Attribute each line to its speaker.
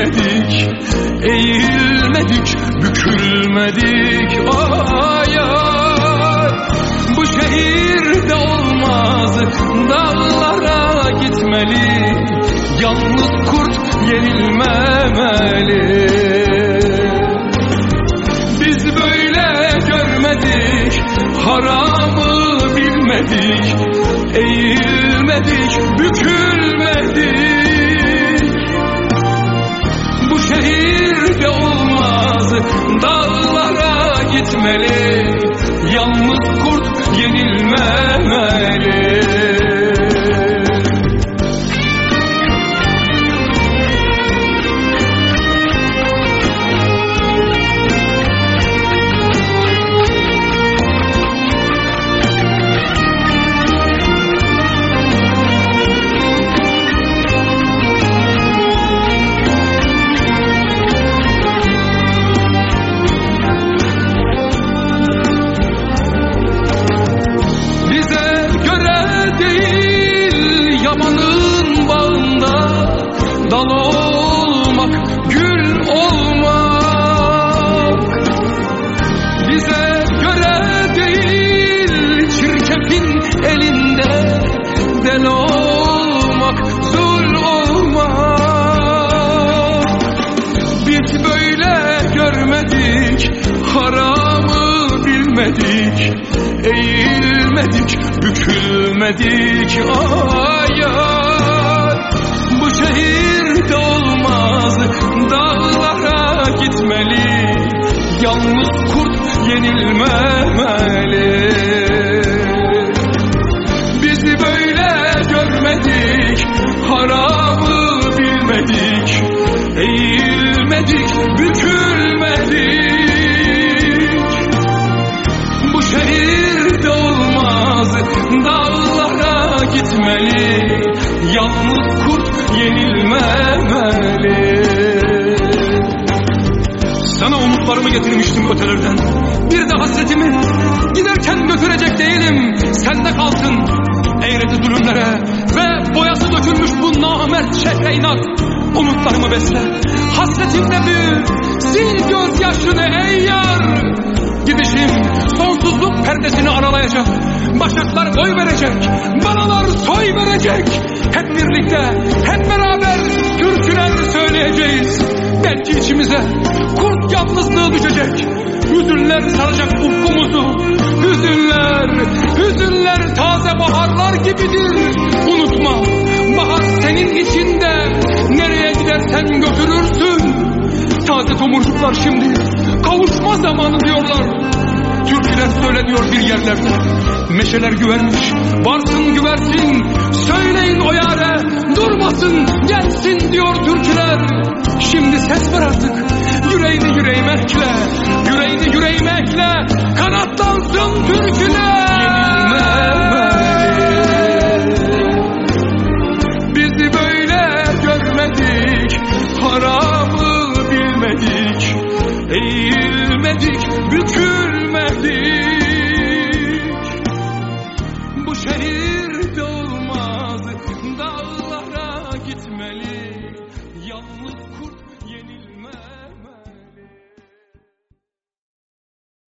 Speaker 1: Haramı bilmedik, eğilmedik, bükülmedik. Ay ay, bu şehirde olmaz, dağlara gitmeli, yalnız kurt yenilmemeli. Biz böyle görmedik, haramı bilmedik, eğilmedik, bükülmedik. Görmedik, haramı bilmedik, eğilmedik, bükülmedik. Ay ay, bu şehirde olmaz, dağlara gitmeli, yalnız kurt yenilmemeli. Bizi böyle görmedik, haramı bilmedik, eğilmedik, bükülmedik. Gitmeli, yalnız kurt yenilmemeli. Sana umutlarımı getirmiştim ötelerden. Bir de hasretimi giderken götürecek değilim. Sende kalsın eğreti zulümlere ve boyası dökülmüş bu namert şehre inat. Umutlarımı besle, hasretimle büyü, sil gözyaşını ey yar. Gidişim sonsuzluk perdesini aralayacak. Başaklar boy verecek, banalar soy verecek. Hep birlikte, hep beraber türküler söyleyeceğiz. Belki içimize kurt yalnızlığı düşecek. Hüzünler saracak ufkumuzu. Hüzünler, hüzünler taze baharlar gibidir. Unutma, bahar senin içinde. Nereye gidersen götürürsün. Taze tomurcuklar şimdi kavuşma zamanı diyorlar. Türküler söyleniyor bir yerlerde. Meşeler güvermiş Varsın güversin. Söyleyin o yare. Durmasın gelsin diyor türküler. Şimdi ses ver artık. Yüreğini yüreğime ekle. Yüreğini yüreğime ekle. Kanatlansın türküler.